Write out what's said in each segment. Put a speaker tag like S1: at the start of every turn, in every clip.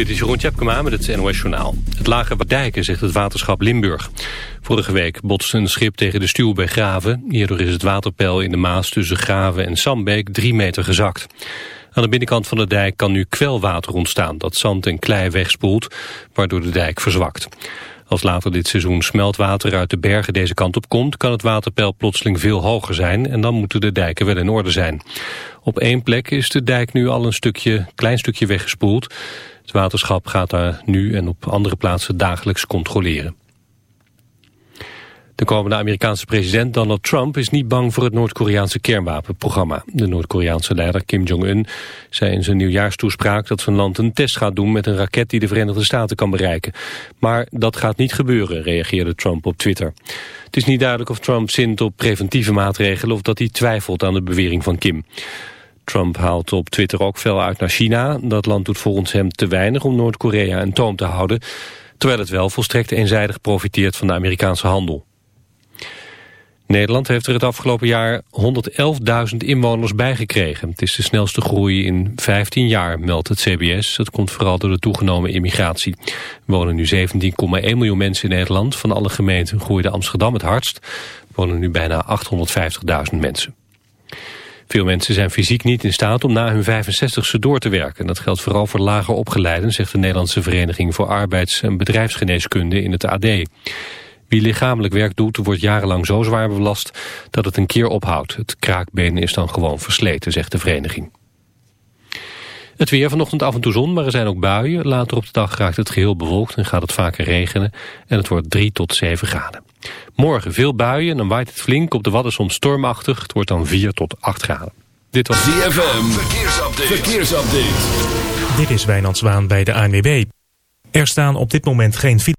S1: Dit is Jeroen Tjepkema met het NOS Journaal. Het lage dijken, zegt het waterschap Limburg. Vorige week botste een schip tegen de stuw bij Graven. Hierdoor is het waterpeil in de Maas tussen Graven en Sambeek drie meter gezakt. Aan de binnenkant van de dijk kan nu kwelwater ontstaan... dat zand en klei wegspoelt, waardoor de dijk verzwakt. Als later dit seizoen smeltwater uit de bergen deze kant op komt... kan het waterpeil plotseling veel hoger zijn... en dan moeten de dijken wel in orde zijn. Op één plek is de dijk nu al een stukje, klein stukje weggespoeld. Het waterschap gaat daar nu en op andere plaatsen dagelijks controleren. De komende Amerikaanse president Donald Trump is niet bang voor het Noord-Koreaanse kernwapenprogramma. De Noord-Koreaanse leider Kim Jong-un zei in zijn nieuwjaarstoespraak dat zijn land een test gaat doen met een raket die de Verenigde Staten kan bereiken. Maar dat gaat niet gebeuren, reageerde Trump op Twitter. Het is niet duidelijk of Trump zint op preventieve maatregelen of dat hij twijfelt aan de bewering van Kim. Trump haalt op Twitter ook fel uit naar China. Dat land doet volgens hem te weinig om Noord-Korea in toom te houden, terwijl het wel volstrekt eenzijdig profiteert van de Amerikaanse handel. Nederland heeft er het afgelopen jaar 111.000 inwoners bijgekregen. Het is de snelste groei in 15 jaar, meldt het CBS. Dat komt vooral door de toegenomen immigratie. Er wonen nu 17,1 miljoen mensen in Nederland. Van alle gemeenten groeide Amsterdam het hardst. Er wonen nu bijna 850.000 mensen. Veel mensen zijn fysiek niet in staat om na hun 65ste door te werken. Dat geldt vooral voor lager opgeleiden, zegt de Nederlandse Vereniging voor Arbeids- en Bedrijfsgeneeskunde in het AD. Wie lichamelijk werk doet, wordt jarenlang zo zwaar belast dat het een keer ophoudt. Het kraakbeen is dan gewoon versleten, zegt de vereniging. Het weer vanochtend af en toe zon, maar er zijn ook buien. Later op de dag raakt het geheel bewolkt en gaat het vaker regenen. En het wordt 3 tot 7 graden. Morgen veel buien, dan waait het flink. Op de Wadden soms stormachtig. Het wordt dan 4 tot 8 graden.
S2: Dit was ZFM. Verkeersupdate. Verkeersupdate.
S3: Dit is Wijnand Zwaan bij de ANWB. Er staan op dit moment geen fiets.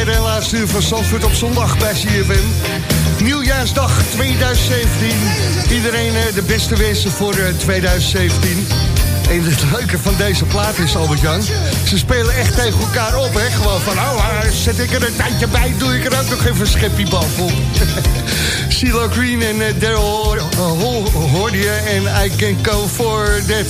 S4: En laatste uur van Zandvoort op zondag bij CFM. Nieuwjaarsdag 2017. Iedereen eh, de beste wensen voor 2017. En het leuke van deze plaat is, Albert-Jan... ze spelen echt tegen elkaar op, hè? Gewoon van, oh, zet ik er een tijdje bij... doe ik er ook nog even schepje op. CeeLo Green en uh, Daryl hoorde je en I Can Go For That.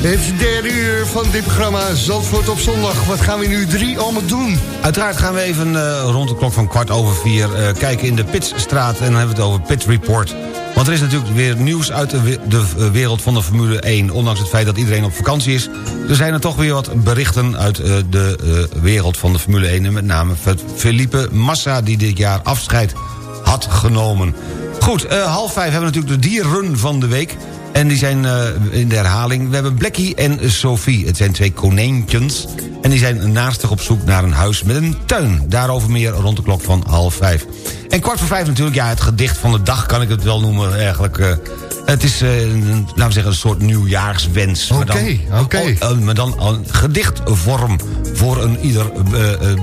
S4: Het derde uur van dit programma Zandvoort op zondag. Wat gaan we nu drie allemaal doen?
S5: Uiteraard gaan we even uh, rond de klok van kwart over vier... Kijken in de Pitstraat en dan hebben we het over Pit Report... Want er is natuurlijk weer nieuws uit de, de, wereld van de Formule 1. Ondanks het feit dat iedereen op vakantie is... er zijn er toch weer wat berichten uit uh, de uh, wereld van de Formule 1... en met name Felipe Massa die dit jaar afscheid had genomen. Goed, half vijf hebben we natuurlijk de dierrun van de week... En die zijn uh, in de herhaling. We hebben Blackie en Sophie. Het zijn twee konijntjes. En die zijn naastig op zoek naar een huis met een tuin. Daarover meer rond de klok van half vijf. En kwart voor vijf natuurlijk, ja, het gedicht van de dag kan ik het wel noemen eigenlijk. Uh, het is, uh, een, laten we zeggen, een soort nieuwjaarswens.
S4: Oké, okay, oké. Okay.
S5: Maar dan een gedichtvorm voor een ieder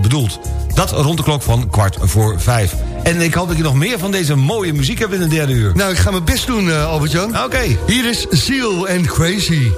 S5: bedoeld. Dat rond de klok van kwart voor vijf. En ik hoop dat je nog meer van deze mooie muziek hebt in de derde uur.
S4: Nou, ik ga mijn best doen, uh, Albert-Jan.
S5: Oké.
S4: Hier is Seal and Crazy.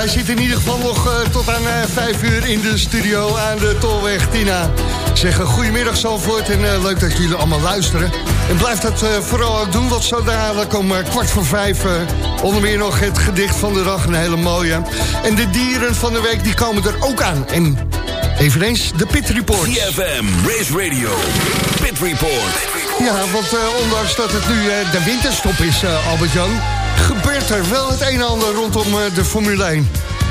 S4: Wij zitten in ieder geval nog uh, tot aan uh, vijf uur in de studio aan de Tolweg Tina. Zeggen goedemiddag Zalvoort en uh, leuk dat jullie allemaal luisteren. En blijf dat vooral ook doen, want zo dadelijk om kwart voor vijf... onder meer nog het gedicht van de dag, een hele mooie. En de dieren van de week die komen er ook aan. En eveneens de Pit Report.
S2: CFM, Race Radio, Pit Report.
S4: Ja, want ondanks dat het nu de winterstop is, Albert-Jan gebeurt er wel het een en ander rondom eh, de Formule 1.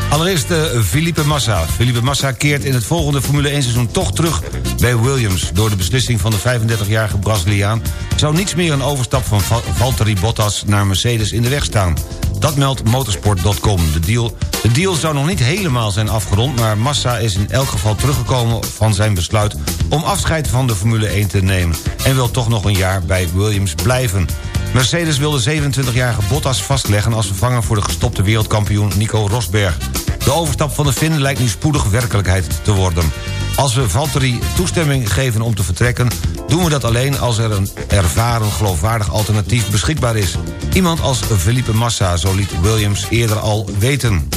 S5: Allereerst uh, Felipe Massa. Felipe Massa keert in het volgende Formule 1 seizoen toch terug bij Williams. Door de beslissing van de 35-jarige Braziliaan... zou niets meer een overstap van Valtteri Bottas naar Mercedes in de weg staan. Dat meldt motorsport.com. De deal, de deal zou nog niet helemaal zijn afgerond... maar Massa is in elk geval teruggekomen van zijn besluit... om afscheid van de Formule 1 te nemen... en wil toch nog een jaar bij Williams blijven. Mercedes wil de 27-jarige Bottas vastleggen... als vervanger voor de gestopte wereldkampioen Nico Rosberg. De overstap van de Finn lijkt nu spoedig werkelijkheid te worden. Als we Valtteri toestemming geven om te vertrekken... doen we dat alleen als er een ervaren, geloofwaardig alternatief beschikbaar is. Iemand als Felipe Massa, zo liet Williams eerder al weten.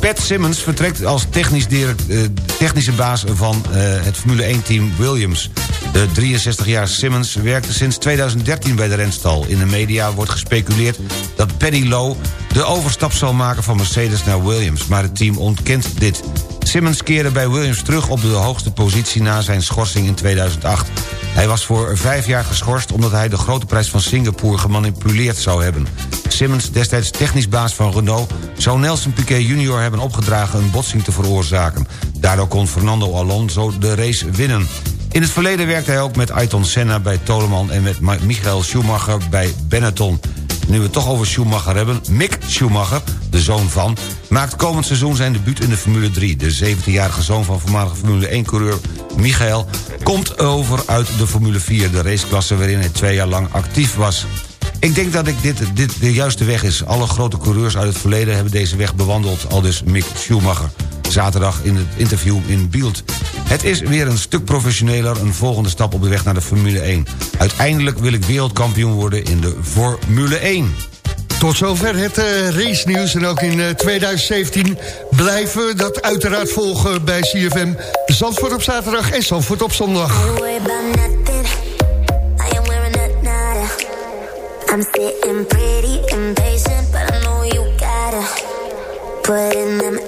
S5: Pat Simmons vertrekt als technisch eh, technische baas van eh, het Formule 1-team Williams. De 63-jarige Simmons werkte sinds 2013 bij de renstal. In de media wordt gespeculeerd dat Paddy Lowe de overstap zal maken van Mercedes naar Williams... maar het team ontkent dit. Simmons keerde bij Williams terug op de hoogste positie na zijn schorsing in 2008. Hij was voor vijf jaar geschorst omdat hij de grote prijs van Singapore gemanipuleerd zou hebben. Simmons, destijds technisch baas van Renault... zou Nelson Piquet Jr. hebben opgedragen een botsing te veroorzaken. Daardoor kon Fernando Alonso de race winnen. In het verleden werkte hij ook met Ayrton Senna bij Toleman... en met Michael Schumacher bij Benetton. Nu we het toch over Schumacher hebben... Mick Schumacher, de zoon van... maakt komend seizoen zijn debuut in de Formule 3. De 17-jarige zoon van voormalige Formule 1-coureur Michael... komt over uit de Formule 4, de raceklasse... waarin hij twee jaar lang actief was. Ik denk dat ik dit, dit de juiste weg is. Alle grote coureurs uit het verleden hebben deze weg bewandeld... al dus Mick Schumacher. Zaterdag in het interview in Beeld. Het is weer een stuk professioneler, een volgende stap op de weg naar de Formule 1. Uiteindelijk wil ik wereldkampioen worden in de Formule 1.
S4: Tot zover het uh, race nieuws. En ook in uh, 2017 blijven we dat uiteraard volgen bij CFM. Zandvoort op zaterdag en Zandvoort op zondag. I'm sitting pretty impatient, but I know you gotta put in them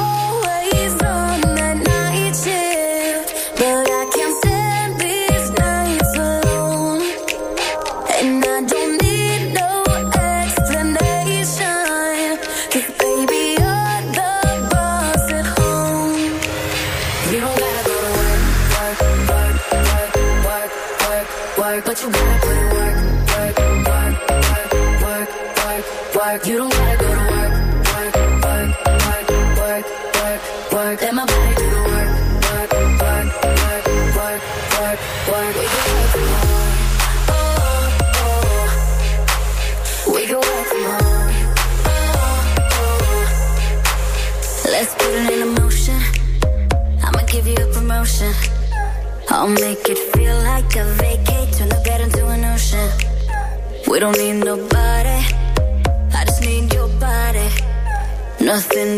S6: don't need nobody, I just need your body. Nothing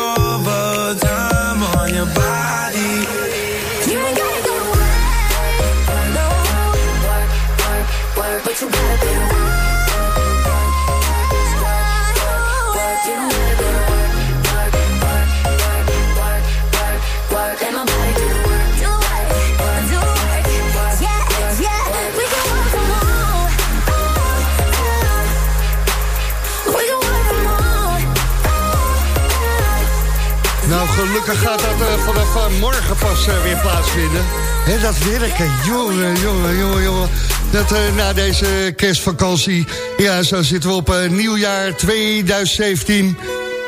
S4: gelukkig gaat dat eh, vanaf eh, morgen pas eh, weer plaatsvinden. Hè, dat werken, jongen, jongen, jongen, jongen. Dat na deze kerstvakantie, ja, zo zitten we op nieuwjaar 2017.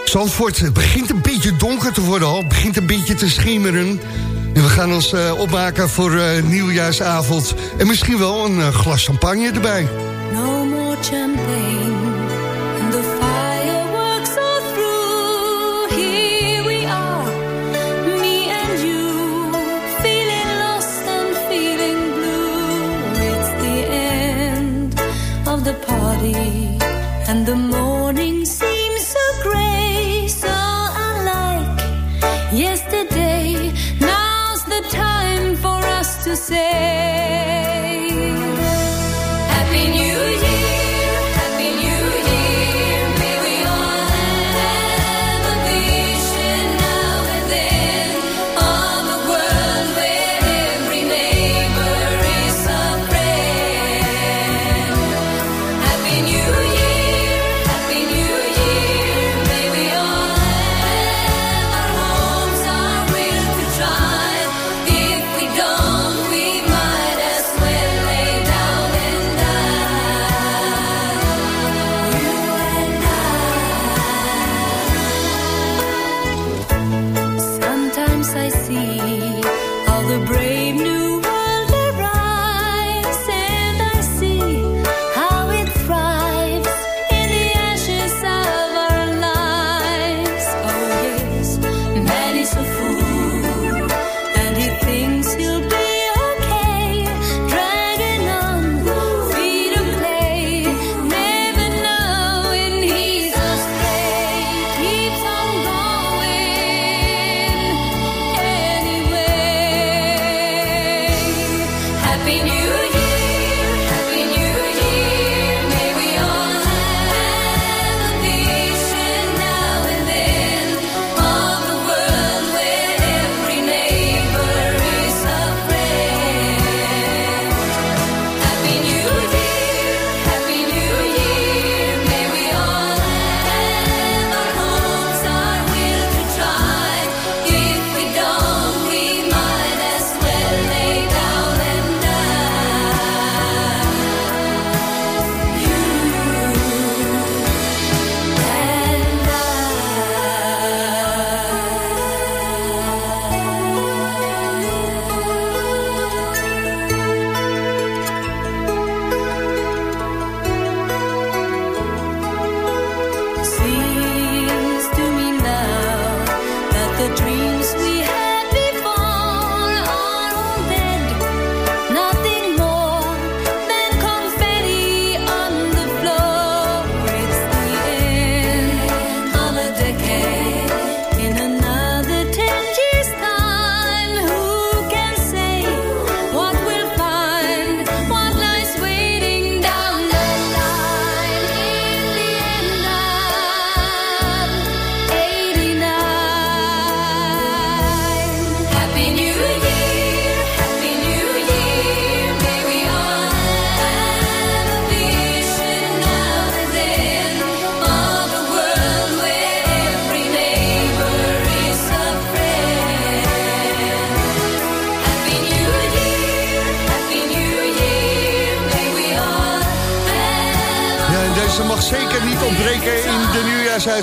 S4: Zandvoort, het begint een beetje donker te worden al. Het begint een beetje te schemeren. En we gaan ons eh, opmaken voor eh, nieuwjaarsavond. En misschien wel een glas champagne erbij.
S6: No more champagne,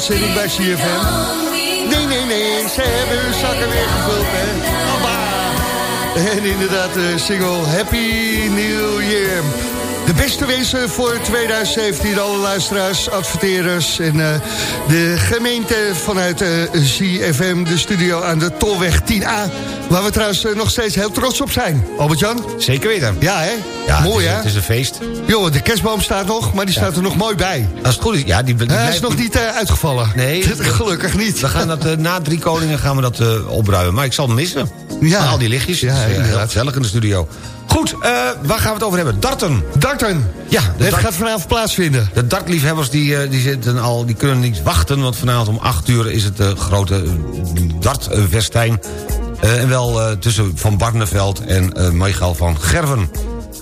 S4: nieuwjaarsuitzending bij CFM. Nee, nee, nee, ze hebben hun zakken weer gevuld, hè. Abba. En inderdaad, de single Happy New Year. De beste wensen voor 2017. Alle luisteraars, adverteerders en uh, de gemeente vanuit uh, CFM, de studio aan de Tolweg 10A. Waar we trouwens uh, nog steeds heel trots op zijn. Albert-Jan?
S5: Zeker weten.
S4: Ja, hè?
S5: Ja,
S4: Mooi,
S5: het
S4: hè?
S5: Het is een feest.
S4: Jo, de kerstboom staat nog, maar die staat er nog mooi bij.
S5: Als het goed is, ja. Die, die
S4: Hij is nog niet uitgevallen.
S5: Nee.
S4: Gelukkig niet.
S5: We gaan dat na drie koningen gaan we dat opruimen. Maar ik zal missen. Ja. al die lichtjes.
S4: Ja,
S5: het is, heel gezellig in de studio. Goed, uh, waar gaan we het over hebben? Darten.
S4: Darten.
S5: Ja.
S4: Het gaat vanavond plaatsvinden.
S5: De dartliefhebbers die, die, zitten al, die kunnen niet wachten... want vanavond om 8 uur is het de grote dartfestijn. Uh, en wel uh, tussen Van Barneveld en uh, Michael van Gerven.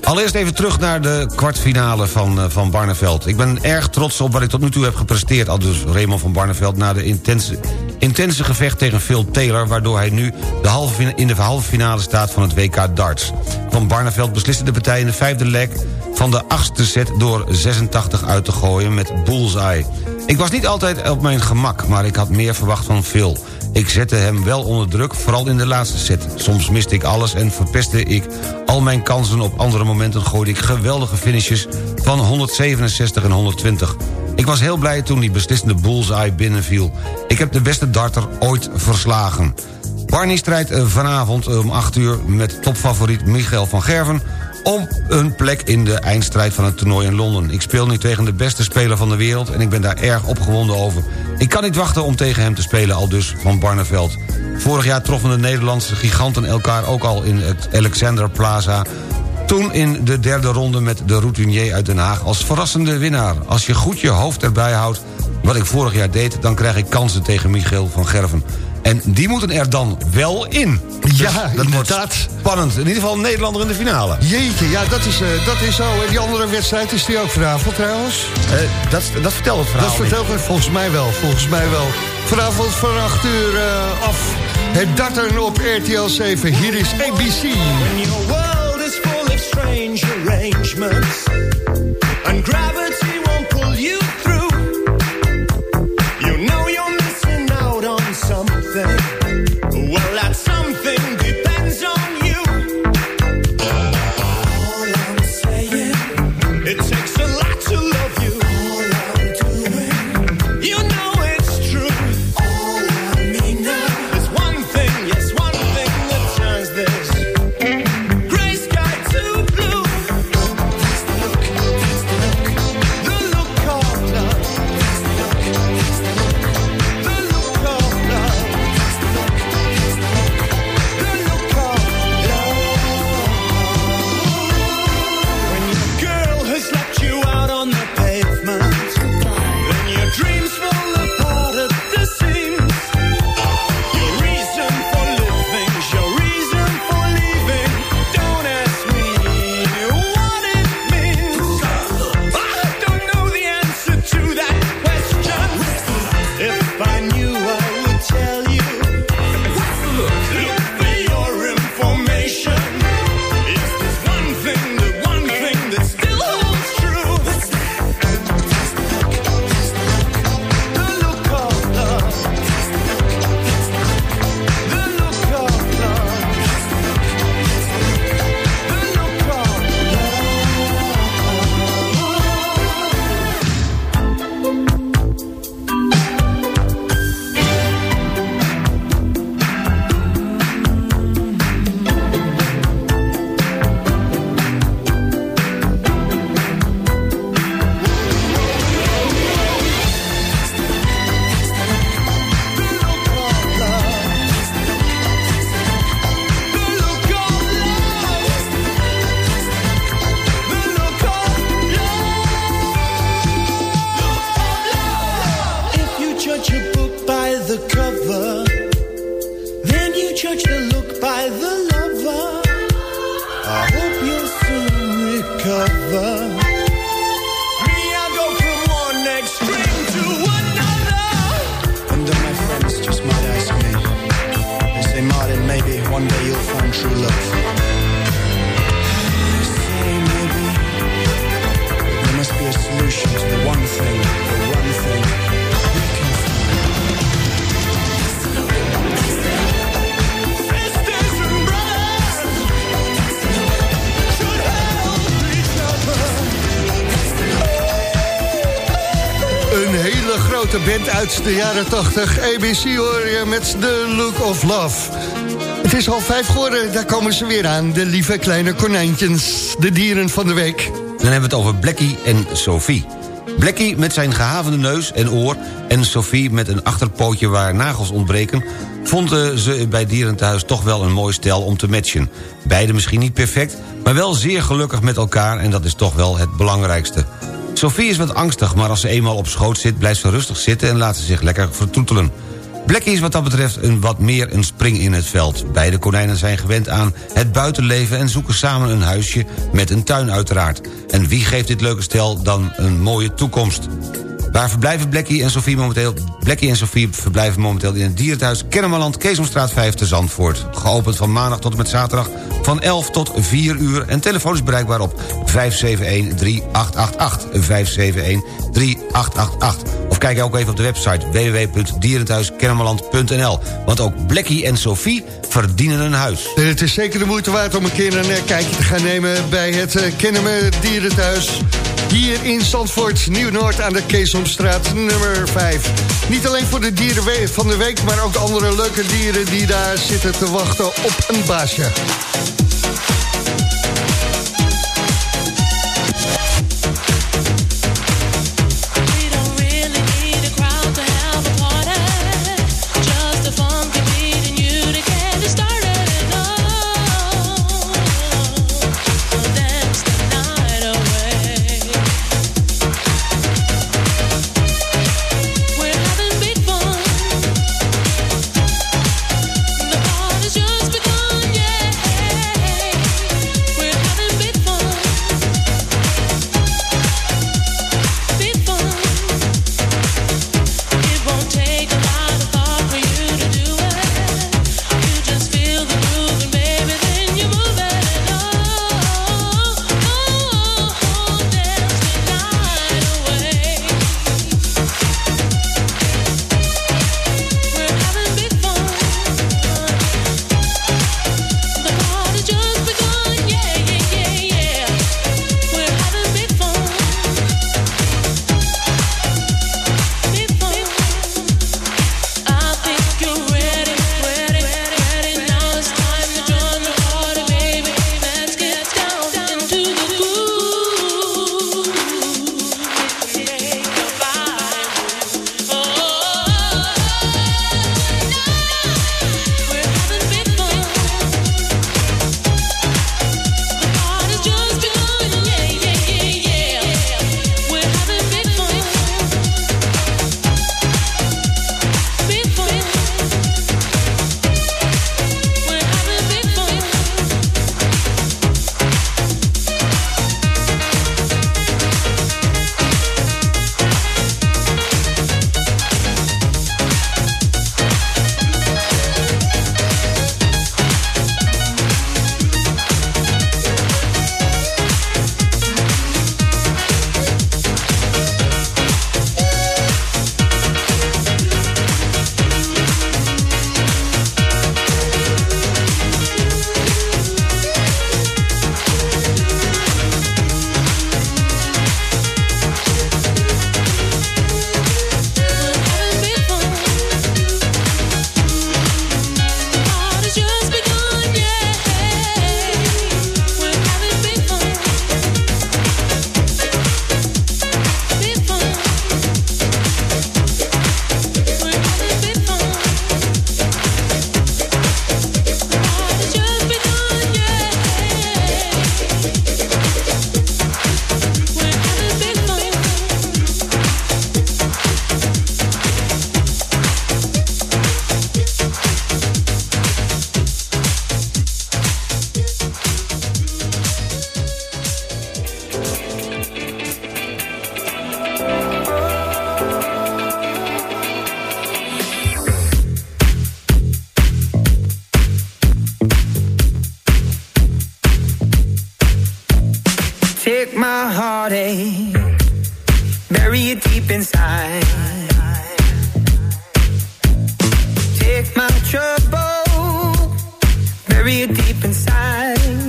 S5: Allereerst even terug naar de kwartfinale van, van Barneveld. Ik ben erg trots op wat ik tot nu toe heb gepresteerd... al dus Raymond van Barneveld na de intense, intense gevecht tegen Phil Taylor... waardoor hij nu de halve, in de halve finale staat van het WK darts. Van Barneveld besliste de partij in de vijfde leg van de achtste set... door 86 uit te gooien met bullseye. Ik was niet altijd op mijn gemak, maar ik had meer verwacht van Phil... Ik zette hem wel onder druk, vooral in de laatste set. Soms miste ik alles en verpestte ik al mijn kansen. Op andere momenten gooide ik geweldige finishes van 167 en 120. Ik was heel blij toen die beslissende bullseye binnenviel. Ik heb de beste darter ooit verslagen. Barney strijdt vanavond om 8 uur met topfavoriet Michael van Gerven om een plek in de eindstrijd van het toernooi in Londen. Ik speel nu tegen de beste speler van de wereld... en ik ben daar erg opgewonden over. Ik kan niet wachten om tegen hem te spelen, al dus van Barneveld. Vorig jaar troffen de Nederlandse giganten elkaar ook al in het Alexander Plaza... Toen in de derde ronde met de routinier uit Den Haag als verrassende winnaar. Als je goed je hoofd erbij houdt, wat ik vorig jaar deed... dan krijg ik kansen tegen Michiel van Gerven. En die moeten er dan wel in.
S4: Ja,
S5: dus dat
S4: inderdaad.
S5: spannend. In ieder geval een Nederlander in de finale.
S4: Jeetje, ja, dat is, uh, dat is zo. En die andere wedstrijd is die ook vanavond trouwens?
S5: Uh, dat, dat vertelt het verhaal
S4: Dat vertelt het volgens mij wel, volgens mij wel. Vanavond van 8 uur uh, af. Het darten op RTL 7. Hier is ABC.
S7: When your world is full of strange arrangements.
S8: Uit de jaren 80. ABC hoor je met The Look of Love. Het is al vijf geworden, daar komen ze weer aan. De lieve kleine konijntjes, de dieren van de week.
S5: Dan hebben we het over Blackie en Sophie. Blackie met zijn gehavende neus en oor... en Sophie met een achterpootje waar nagels ontbreken... vonden ze bij Dierenthuis toch wel een mooi stel om te matchen. Beide misschien niet perfect, maar wel zeer gelukkig met elkaar... en dat is toch wel het belangrijkste. Sophie is wat angstig, maar als ze eenmaal op schoot zit... blijft ze rustig zitten en laat ze zich lekker vertoetelen. Blackie is wat dat betreft een wat meer een spring in het veld. Beide konijnen zijn gewend aan het buitenleven... en zoeken samen een huisje met een tuin uiteraard. En wie geeft dit leuke stel dan een mooie toekomst? Waar verblijven Blackie en Sophie momenteel? Blackie en Sophie verblijven momenteel in het dierenthuis Kennemerland... Keesomstraat 5 te Zandvoort. Geopend van maandag tot en met zaterdag van 11 tot 4 uur... en telefonisch bereikbaar op 571-3888. 571-3888. Of kijk ook even op de website www.dierenthuiskennemerland.nl. Want ook Blackie en Sophie verdienen een huis.
S8: Het is zeker de moeite waard om een keer een eh, kijkje te gaan nemen... bij het eh, Kennemer Dierenthuis hier in Zandvoort, Nieuw-Noord aan de Keesomstraat nummer 5. Niet alleen voor de dieren van de week, maar ook andere leuke dieren die daar zitten te wachten op een baasje.
S9: Take my heartache, bury it deep inside. Take my
S4: trouble, bury it deep inside.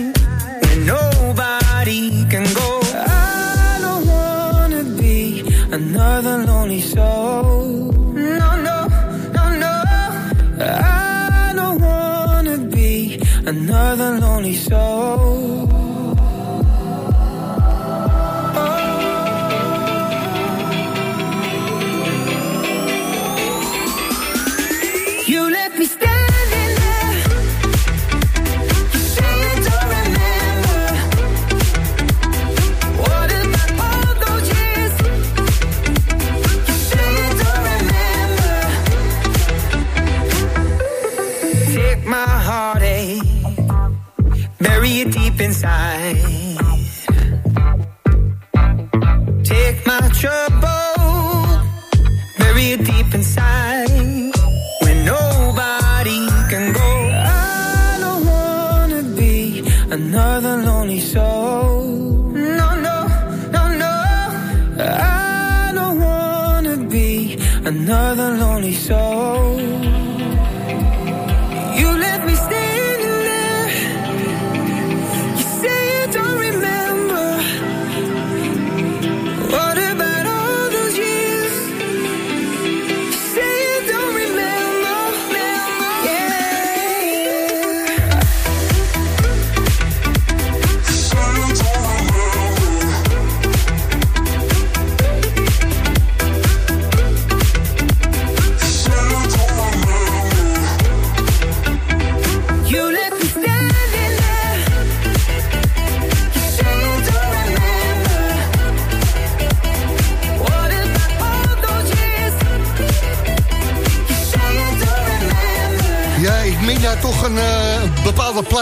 S4: I.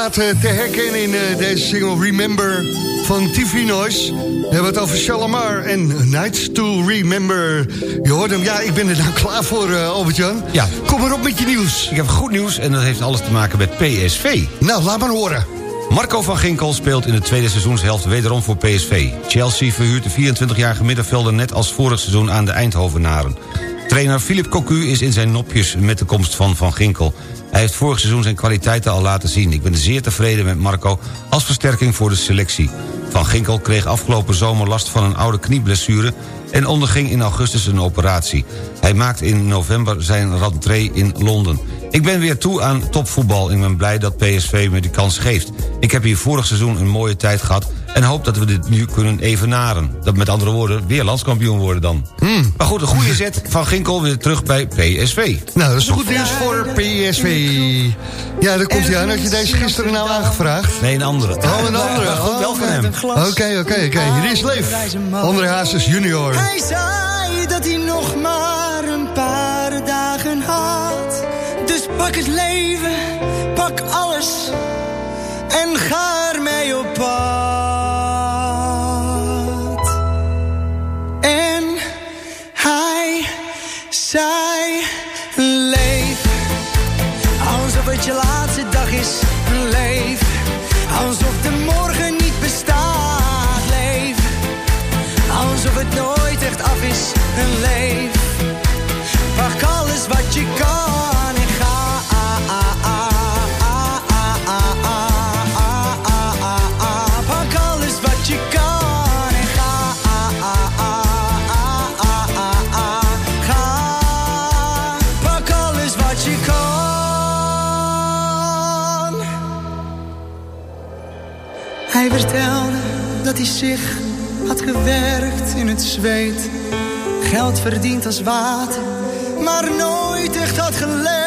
S4: eh, te herkennen in eh, deze single Remember van TV Noise. We hebben het over Shalamar en Nights to Remember. Je hoort hem, ja, ik ben er nou klaar voor, eh, Albert-Jan.
S5: Ja.
S4: Kom maar op met je nieuws.
S5: Ik heb goed nieuws en dat heeft alles te maken met PSV.
S4: Nou, laat maar horen.
S5: Marco van Ginkel speelt in de tweede seizoenshelft wederom voor PSV. Chelsea verhuurt de 24-jarige middenvelder net als vorig seizoen aan de Eindhovenaren. Trainer Philip Cocu is in zijn nopjes met de komst van Van Ginkel. Hij heeft vorig seizoen zijn kwaliteiten al laten zien. Ik ben zeer tevreden met Marco als versterking voor de selectie. Van Ginkel kreeg afgelopen zomer last van een oude knieblessure... en onderging in augustus een operatie. Hij maakt in november zijn rentree in Londen. Ik ben weer toe aan topvoetbal en ben blij dat PSV me die kans geeft. Ik heb hier vorig seizoen een mooie tijd gehad... en hoop dat we dit nu kunnen evenaren. Dat met andere woorden weer landskampioen worden dan. Maar goed, een goede zet van Ginkel weer terug bij PSV.
S4: Nou, dat is goed nieuws voor PSV. Ja, daar komt hij aan. Had je deze gisteren nou aangevraagd?
S5: Nee, een andere.
S4: Oh, een andere.
S5: Maar goed, wel van hem.
S4: Oké, oké, oké. Hier is Leef. André Hazes junior.
S7: Hij zei dat hij nog maar een paar dagen had. Dus pak het leven, pak alles en ga ermee op pad. Had gewerkt in het zweet. Geld verdiend als water, maar nooit echt had geleefd.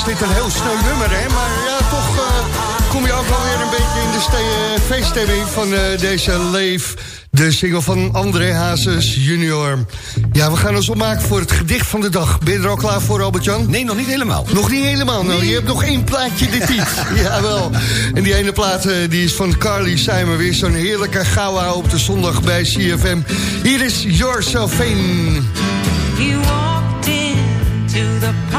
S7: is
S6: dit een heel snel nummer, hè? Maar ja, toch uh, kom je ook wel weer een beetje in de feeststemming van uh, deze Leef. De single van André Hazes junior. Ja, we gaan ons opmaken voor het gedicht van de dag. Ben je er al klaar voor, Albert-Jan?
S5: Nee, nog niet helemaal.
S6: Nog niet helemaal? Nou, je hebt nog één plaatje dit niet. Jawel. En die ene plaat die is van Carly Simon. Weer zo'n heerlijke gauwa op de zondag bij CFM. Hier is Your So Fame. You walked into the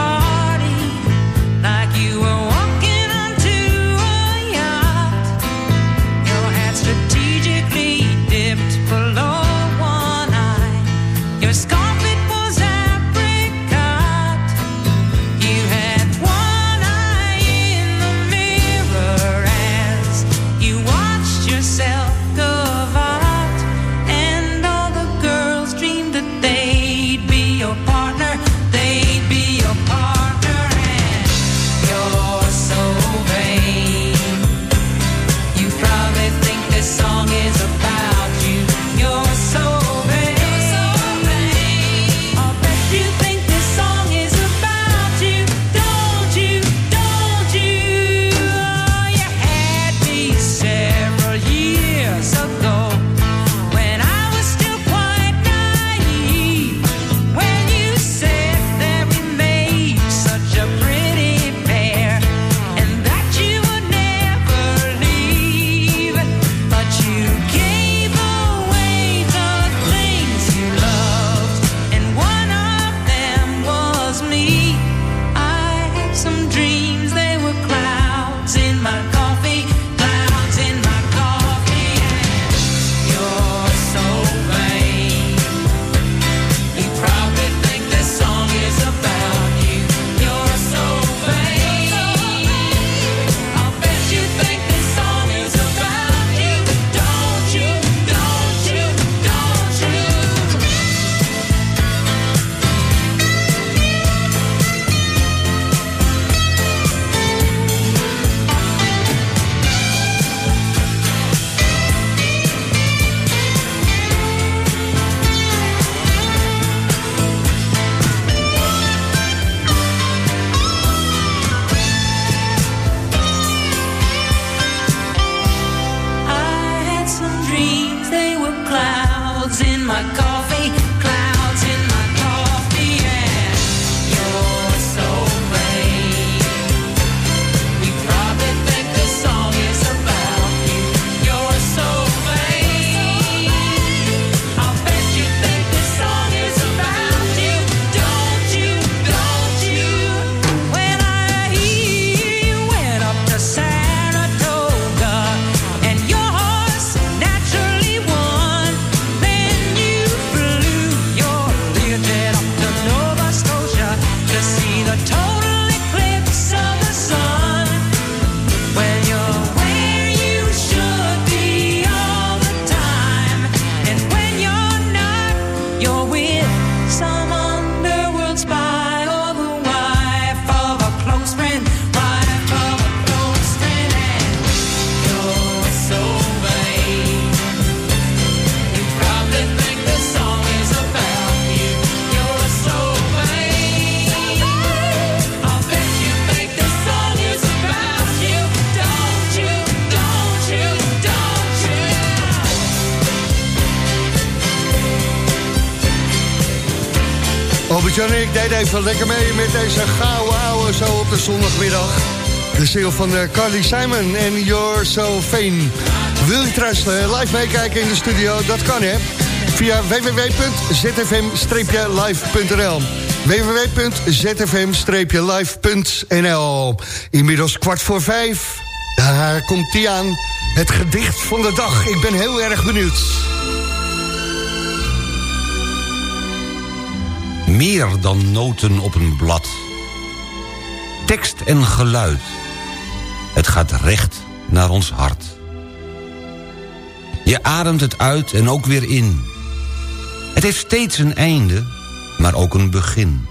S6: even lekker mee met deze gouden ouwe zo op de zondagmiddag. De single van uh, Carly Simon en You're So Fame. Wil je trouwens uh, live meekijken in de studio? Dat kan hè. Via www.zfm-live.nl www.zfm-live.nl Inmiddels kwart voor vijf. Daar komt hij aan. Het gedicht van de dag. Ik ben heel erg benieuwd.
S5: Meer dan noten op een blad. Tekst en geluid. Het gaat recht naar ons hart. Je ademt het uit en ook weer in. Het heeft steeds een einde, maar ook een begin.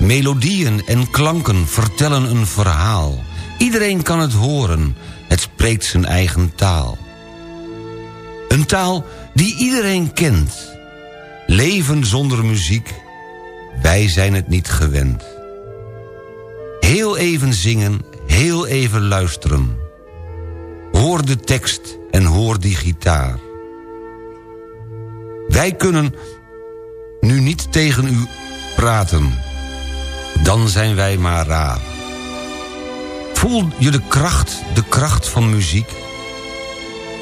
S5: Melodieën en klanken vertellen een verhaal. Iedereen kan het horen, het spreekt zijn eigen taal. Een taal die iedereen kent Leven zonder muziek, wij zijn het niet gewend. Heel even zingen, heel even luisteren. Hoor de tekst en hoor die gitaar. Wij kunnen nu niet tegen u praten. Dan zijn wij maar raar. Voel je de kracht, de kracht van muziek?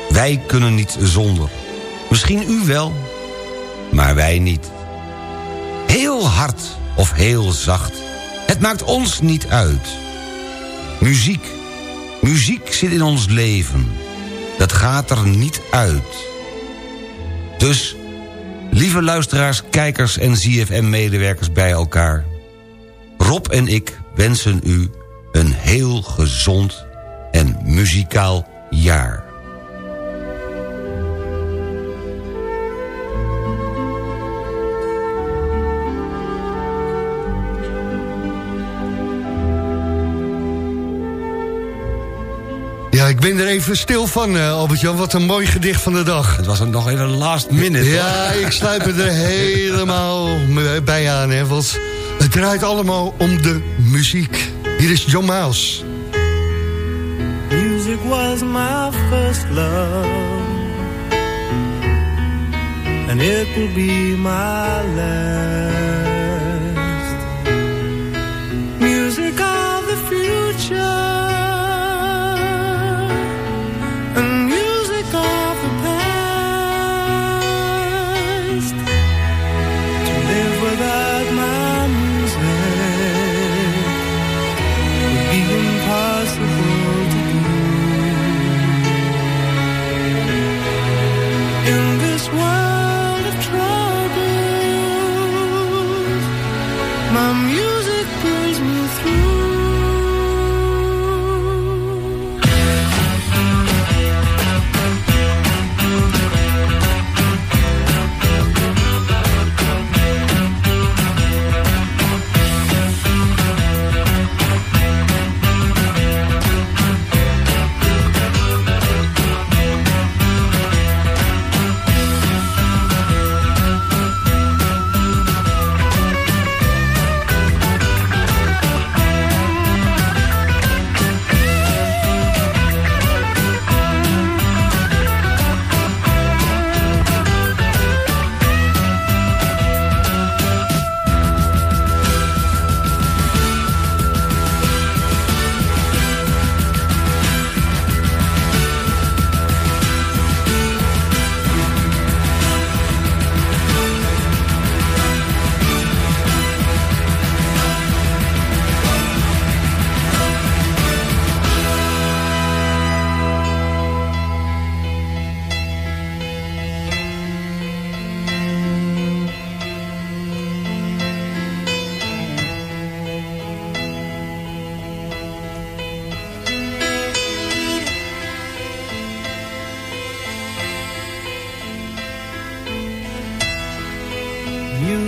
S5: Wij kunnen niet zonder. Misschien u wel, maar wij niet. Heel hard of heel zacht, het maakt ons niet uit. Muziek, muziek zit in ons leven. Dat gaat er niet uit. Dus, lieve luisteraars, kijkers en ZFM-medewerkers bij elkaar... Rob en ik wensen u een heel gezond en muzikaal jaar.
S4: Ik ben er even stil van, uh, Albert-Jan. Wat een mooi gedicht van de dag.
S5: Het was nog even last minute.
S4: Ja, ik sluit me er helemaal bij aan. Hè, want het draait allemaal om de muziek. Hier is John Miles.
S10: Music was my first love. And it will be my last.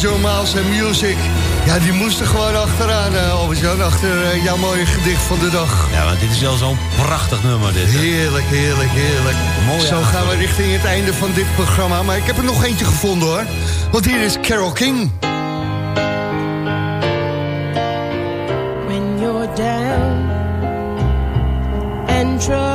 S4: John Miles en Music. Ja, die moesten gewoon achteraan, uh, Albert-Jan, achter uh, jouw mooie gedicht van de dag.
S5: Ja, want dit is wel zo'n prachtig nummer, dit.
S4: Heerlijk, heerlijk, heerlijk.
S5: Mooi
S4: Zo gaan we richting het einde van dit programma. Maar ik heb er nog eentje gevonden, hoor. Want hier is Carol King.
S8: When you're down and troubled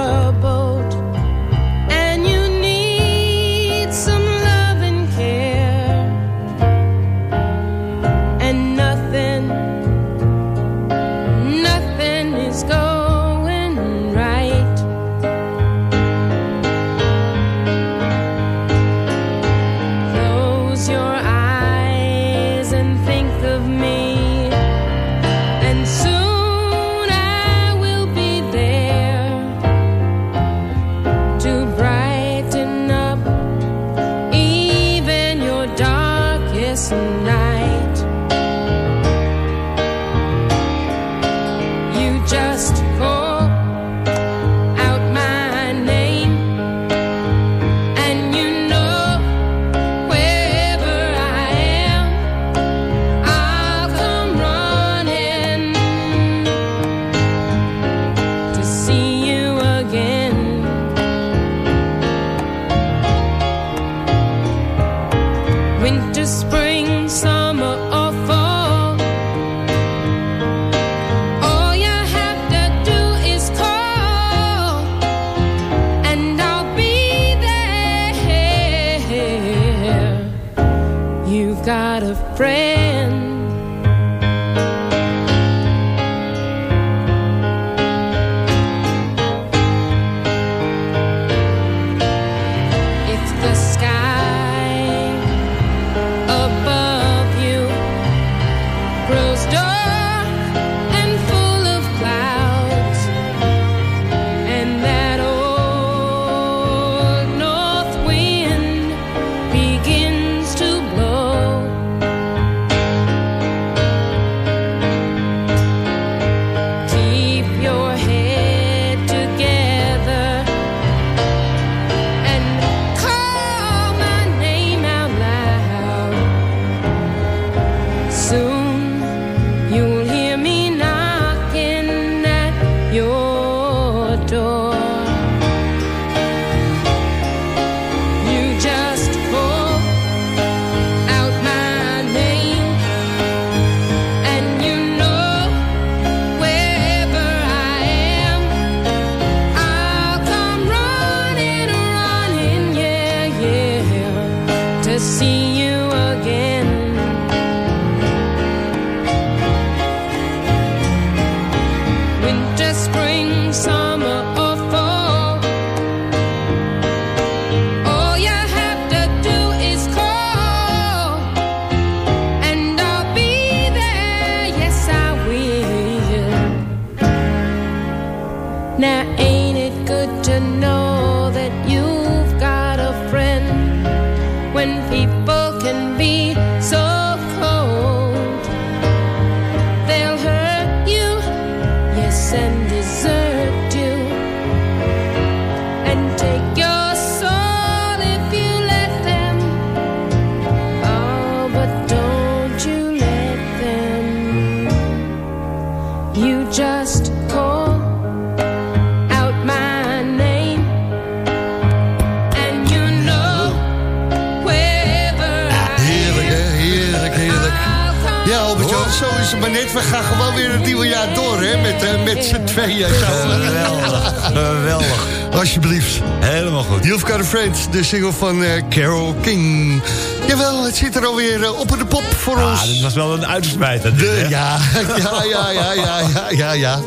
S4: maar net. We gaan gewoon weer het nieuwe jaar door, hè? Met, eh, met z'n tweeën.
S5: Geweldig, geweldig.
S4: Alsjeblieft.
S5: Helemaal goed.
S4: You've Got a Friend, de single van eh, Carol King. Jawel, het zit er alweer uh, op de pop voor
S5: Ah,
S4: ons.
S5: dit was wel een uitsmijter.
S4: De, ja, ja, ja, ja, ja, ja, ja, ja.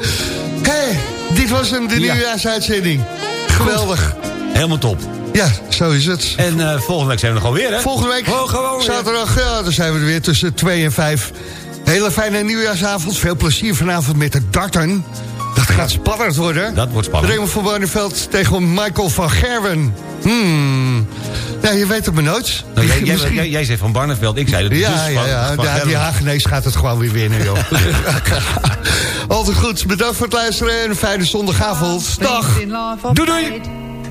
S4: Hé, dit was hem, de
S5: Ja.
S4: nieuwjaarsuitzending. Geweldig.
S5: Helemaal top.
S4: Ja, zo is het.
S5: En eh, volgende week zijn we er gewoon weer, hè?
S4: Volgende week,
S5: Oh, gewoon weer.
S4: zaterdag, ja, dan zijn we er weer tussen 2 en 5. Hele fijne nieuwjaarsavond. Veel plezier vanavond met de darten. Dat gaat spannend worden.
S5: Dat wordt spannend.
S4: Raymond van Barneveld tegen Michael van Gerwen. Hmm. Ja, je weet het maar nooit.
S5: Nou, jij, jij,
S4: Misschien-
S5: jij, jij zei van Barneveld, ik zei het
S4: Ja,
S5: dus
S4: ja,
S5: van-
S4: ja.
S5: van
S4: ja die
S5: Gerben.
S4: Hagenees gaat het gewoon weer winnen, joh. Altijd goed. Bedankt voor het luisteren en een fijne zondagavond. Dag.
S5: Doei doei.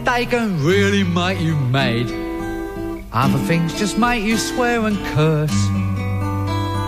S11: They can really make you mad. Other things just make you swear and curse.